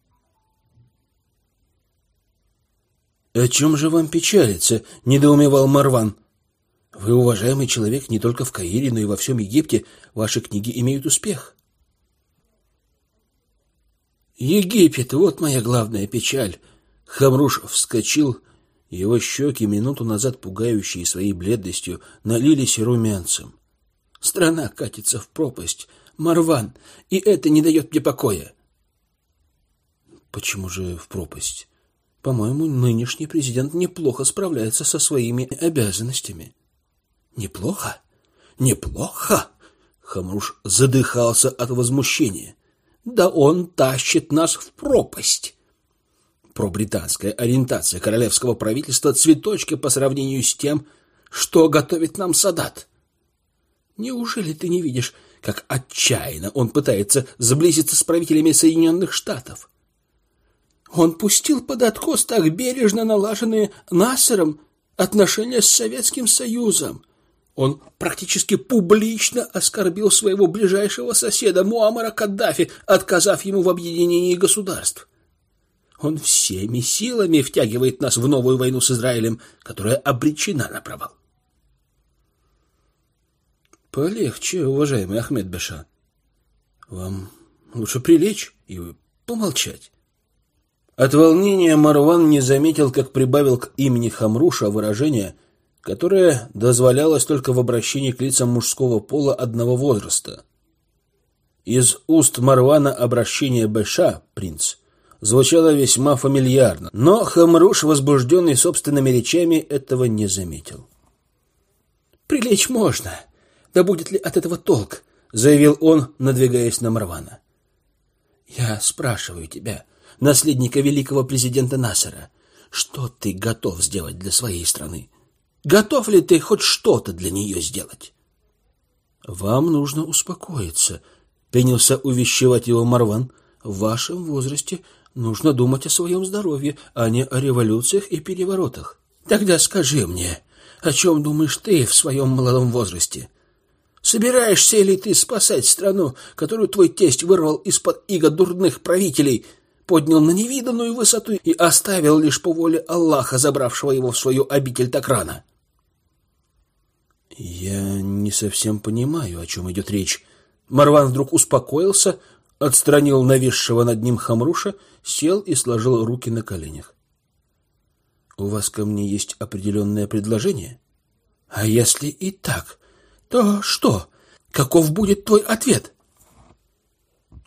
«О чем же вам печалиться?» — недоумевал Марван. «Вы уважаемый человек не только в Каире, но и во всем Египте. Ваши книги имеют успех». Египет, вот моя главная печаль. Хамруш вскочил, его щеки, минуту назад пугающие своей бледностью, налились румянцем. Страна катится в пропасть, Марван, и это не дает мне покоя. Почему же в пропасть? По-моему, нынешний президент неплохо справляется со своими обязанностями. Неплохо? Неплохо? Хамруш задыхался от возмущения. Да он тащит нас в пропасть. Пробританская ориентация королевского правительства цветочки по сравнению с тем, что готовит нам Садат. Неужели ты не видишь, как отчаянно он пытается сблизиться с правителями Соединенных Штатов? Он пустил под откос так бережно налаженные Нассером отношения с Советским Союзом. Он практически публично оскорбил своего ближайшего соседа Муаммара Каддафи, отказав ему в объединении государств. Он всеми силами втягивает нас в новую войну с Израилем, которая обречена на провал. Полегче, уважаемый Ахмед Беша. Вам лучше прилечь и помолчать. От волнения Марван не заметил, как прибавил к имени Хамруша выражение — которое дозволялось только в обращении к лицам мужского пола одного возраста. Из уст Марвана обращение Бэша, принц, звучало весьма фамильярно, но Хамруш, возбужденный собственными речами, этого не заметил. «Прилечь можно, да будет ли от этого толк?» — заявил он, надвигаясь на Марвана. «Я спрашиваю тебя, наследника великого президента Насера, что ты готов сделать для своей страны?» Готов ли ты хоть что-то для нее сделать? Вам нужно успокоиться. принялся увещевать его Марван. В вашем возрасте нужно думать о своем здоровье, а не о революциях и переворотах. Тогда скажи мне, о чем думаешь ты в своем молодом возрасте? Собираешься ли ты спасать страну, которую твой тесть вырвал из-под иго дурных правителей, поднял на невиданную высоту и оставил лишь по воле Аллаха, забравшего его в свою обитель так рано? Я не совсем понимаю, о чем идет речь. Марван вдруг успокоился, отстранил нависшего над ним Хамруша, сел и сложил руки на коленях. У вас ко мне есть определенное предложение? А если и так, то что? Каков будет твой ответ?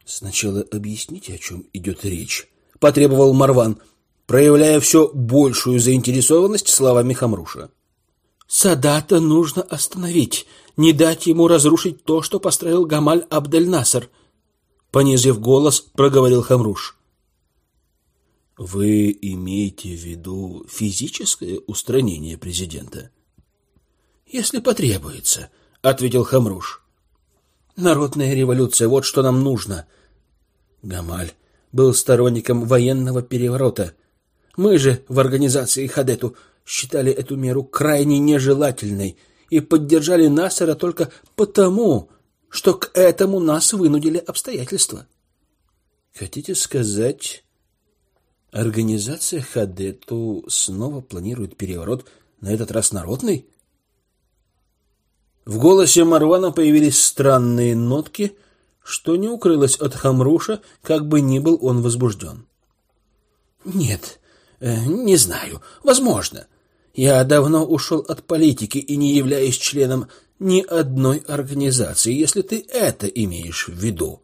Сначала объясните, о чем идет речь, потребовал Марван, проявляя все большую заинтересованность словами Хамруша. Садата нужно остановить, не дать ему разрушить то, что построил Гамаль Абдель-Наср, понизив голос, проговорил Хамруш. Вы имеете в виду физическое устранение президента? Если потребуется, ответил Хамруш. Народная революция вот что нам нужно. Гамаль был сторонником военного переворота. Мы же в организации Хадету считали эту меру крайне нежелательной и поддержали Насера только потому, что к этому нас вынудили обстоятельства. Хотите сказать, организация Хадету снова планирует переворот, на этот раз народный? В голосе Марвана появились странные нотки, что не укрылось от Хамруша, как бы ни был он возбужден. Нет, э, не знаю, возможно. Я давно ушел от политики и не являюсь членом ни одной организации, если ты это имеешь в виду.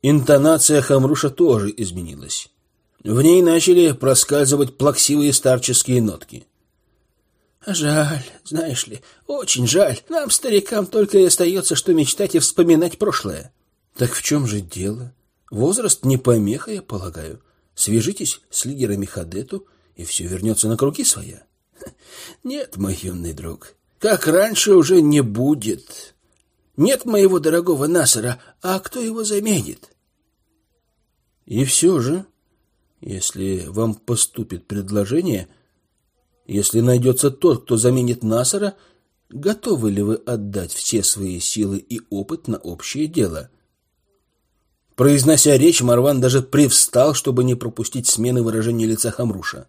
Интонация Хамруша тоже изменилась. В ней начали проскальзывать плаксивые старческие нотки. Жаль, знаешь ли, очень жаль. Нам, старикам, только и остается, что мечтать и вспоминать прошлое. Так в чем же дело? Возраст не помеха, я полагаю. Свяжитесь с лидерами Хадету и все вернется на круги своя. *laughs* Нет, мой юный друг, как раньше уже не будет. Нет моего дорогого Насара, а кто его заменит? И все же, если вам поступит предложение, если найдется тот, кто заменит Насара, готовы ли вы отдать все свои силы и опыт на общее дело? Произнося речь, Марван даже привстал, чтобы не пропустить смены выражения лица Хамруша.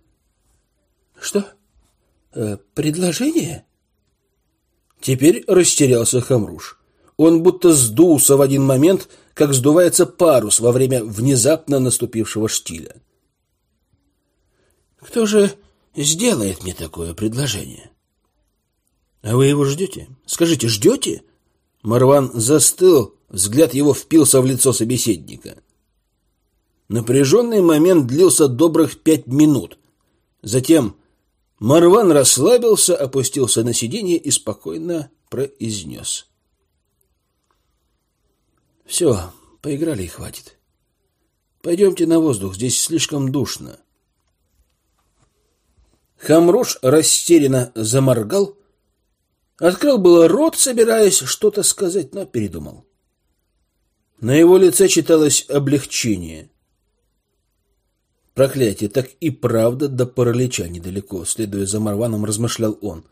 Что? Э, предложение? Теперь растерялся Хамруш. Он будто сдулся в один момент, как сдувается парус во время внезапно наступившего штиля. Кто же сделает мне такое предложение? А вы его ждете? Скажите, ждете? Марван застыл, взгляд его впился в лицо собеседника. Напряженный момент длился добрых пять минут. Затем Марван расслабился, опустился на сиденье и спокойно произнес. «Все, поиграли и хватит. Пойдемте на воздух, здесь слишком душно». Хамруш растерянно заморгал, открыл было рот, собираясь что-то сказать, но передумал. На его лице читалось облегчение. Проклятие, так и правда до паралича недалеко, следуя за Марваном, размышлял он.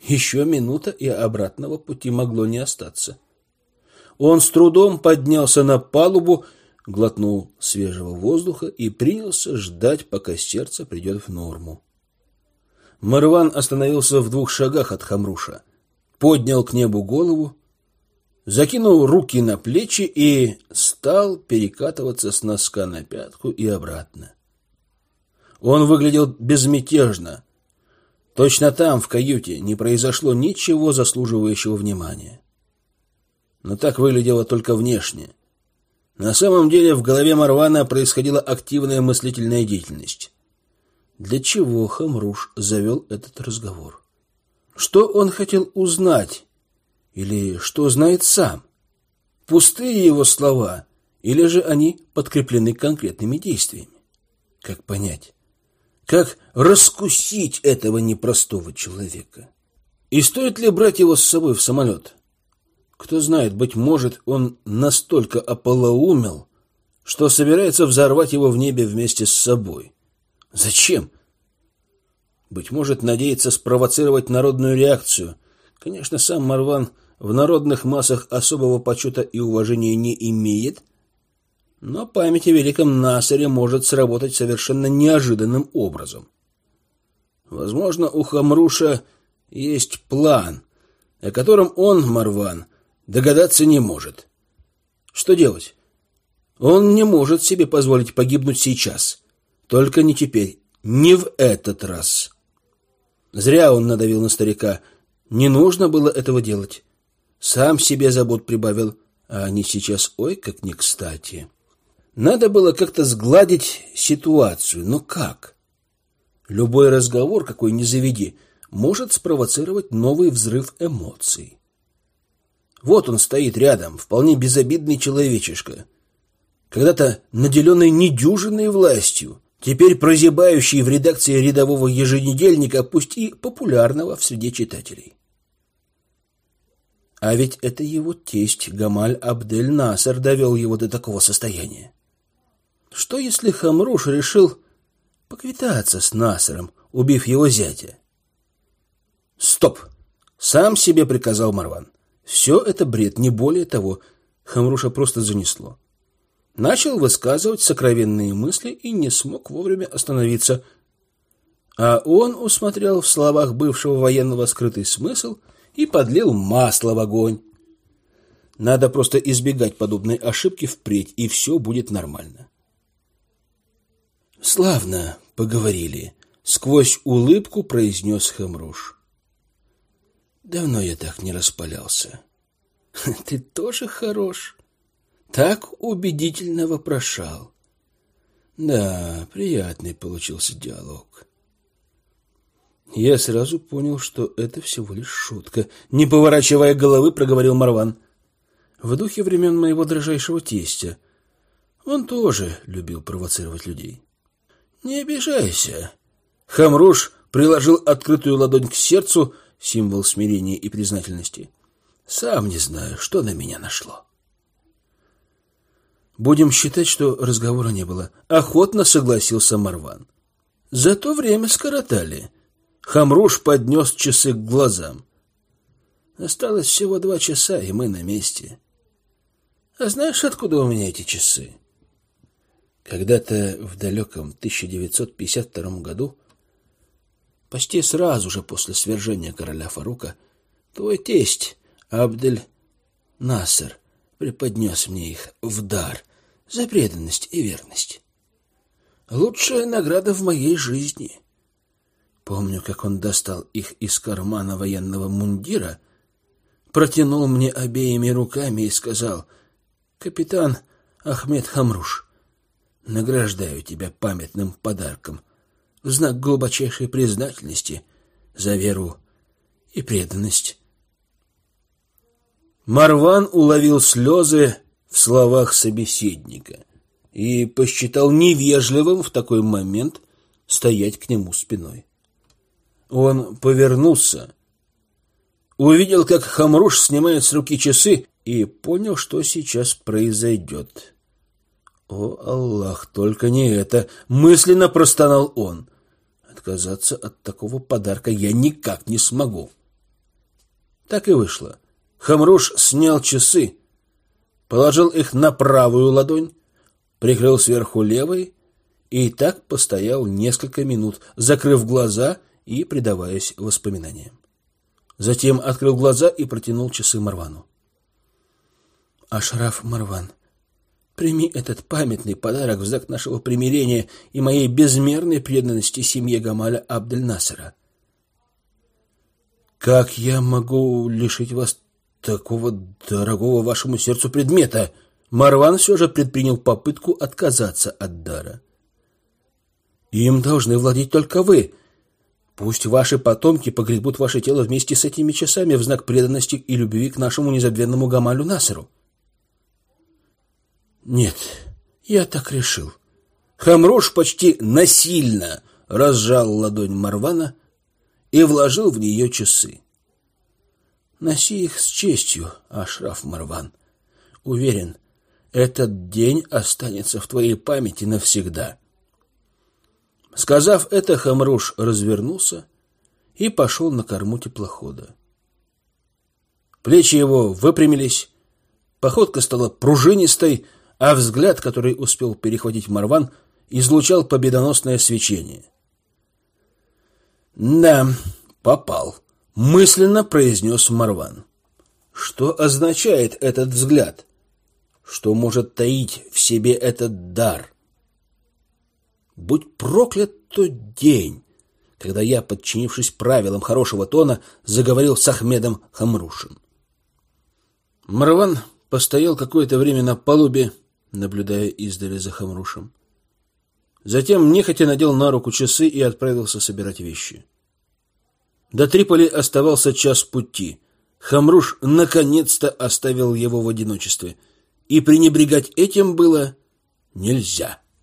Еще минута, и обратного пути могло не остаться. Он с трудом поднялся на палубу, глотнул свежего воздуха и принялся ждать, пока сердце придет в норму. Марван остановился в двух шагах от Хамруша, поднял к небу голову, закинул руки на плечи и стал перекатываться с носка на пятку и обратно. Он выглядел безмятежно. Точно там, в каюте, не произошло ничего заслуживающего внимания. Но так выглядело только внешне. На самом деле в голове Марвана происходила активная мыслительная деятельность. Для чего Хамруш завел этот разговор? Что он хотел узнать? Или что знает сам? Пустые его слова, или же они подкреплены конкретными действиями? Как понять? Как раскусить этого непростого человека? И стоит ли брать его с собой в самолет? Кто знает, быть может, он настолько ополоумел, что собирается взорвать его в небе вместе с собой. Зачем? Быть может, надеется спровоцировать народную реакцию. Конечно, сам Марван в народных массах особого почета и уважения не имеет, но память о великом Насаре может сработать совершенно неожиданным образом. Возможно, у Хамруша есть план, о котором он, Марван, догадаться не может. Что делать? Он не может себе позволить погибнуть сейчас. Только не теперь, не в этот раз. Зря он надавил на старика. Не нужно было этого делать. Сам себе забот прибавил, а они сейчас ой как не кстати. Надо было как-то сгладить ситуацию, но как? Любой разговор, какой ни заведи, может спровоцировать новый взрыв эмоций. Вот он стоит рядом, вполне безобидный человечишка, когда-то наделенный недюжинной властью, теперь прозябающий в редакции рядового еженедельника, пусть и популярного в среде читателей. А ведь это его тесть Гамаль Абдель Насер довел его до такого состояния. Что если Хамруш решил поквитаться с Насером, убив его зятя? Стоп! Сам себе приказал Марван. Все это бред, не более того. Хамруша просто занесло. Начал высказывать сокровенные мысли и не смог вовремя остановиться. А он усмотрел в словах бывшего военного скрытый смысл и подлил масло в огонь. Надо просто избегать подобной ошибки впредь, и все будет нормально. Славно поговорили, сквозь улыбку произнес Хамруш. Давно я так не распалялся. *laughs* Ты тоже хорош. Так убедительно вопрошал. Да, приятный получился диалог. Я сразу понял, что это всего лишь шутка. Не поворачивая головы, проговорил Марван. В духе времен моего дрожайшего тестя. Он тоже любил провоцировать людей. Не обижайся. Хамруш приложил открытую ладонь к сердцу, символ смирения и признательности. Сам не знаю, что на меня нашло. Будем считать, что разговора не было. Охотно согласился Марван. За то время скоротали. Хамруш поднес часы к глазам. Осталось всего два часа, и мы на месте. А знаешь, откуда у меня эти часы? Когда-то в далеком 1952 году Почти сразу же после свержения короля Фарука твой тесть Абдель Насер преподнес мне их в дар за преданность и верность. Лучшая награда в моей жизни. Помню, как он достал их из кармана военного мундира, протянул мне обеими руками и сказал: "Капитан Ахмед Хамруш, награждаю тебя памятным подарком в знак глубочайшей признательности за веру и преданность. Марван уловил слезы в словах собеседника и посчитал невежливым в такой момент стоять к нему спиной. Он повернулся, увидел, как Хамруш снимает с руки часы и понял, что сейчас произойдет. «О, Аллах, только не это!» — мысленно простонал он отказаться от такого подарка я никак не смогу. Так и вышло. Хамруш снял часы, положил их на правую ладонь, прикрыл сверху левой и так постоял несколько минут, закрыв глаза и предаваясь воспоминаниям. Затем открыл глаза и протянул часы Марвану. Ашраф Марван, Прими этот памятный подарок в знак нашего примирения и моей безмерной преданности семье Гамаля Абдель-Насера. Как я могу лишить вас такого дорогого вашему сердцу предмета? Марван все же предпринял попытку отказаться от дара. Им должны владеть только вы. Пусть ваши потомки погребут ваше тело вместе с этими часами в знак преданности и любви к нашему незабвенному Гамалю Насеру. Нет, я так решил. Хамрош почти насильно разжал ладонь Марвана и вложил в нее часы. Носи их с честью, Ашраф Марван. Уверен, этот день останется в твоей памяти навсегда. Сказав это, Хамруш развернулся и пошел на корму теплохода. Плечи его выпрямились, походка стала пружинистой, а взгляд, который успел перехватить Марван, излучал победоносное свечение. «Да, попал», — мысленно произнес Марван. «Что означает этот взгляд? Что может таить в себе этот дар?» Будь проклят тот день, когда я, подчинившись правилам хорошего тона, заговорил с Ахмедом Хамрушин. Марван постоял какое-то время на палубе, наблюдая издали за Хамрушем. Затем нехотя надел на руку часы и отправился собирать вещи. До Триполи оставался час пути. Хамруш наконец-то оставил его в одиночестве, и пренебрегать этим было нельзя.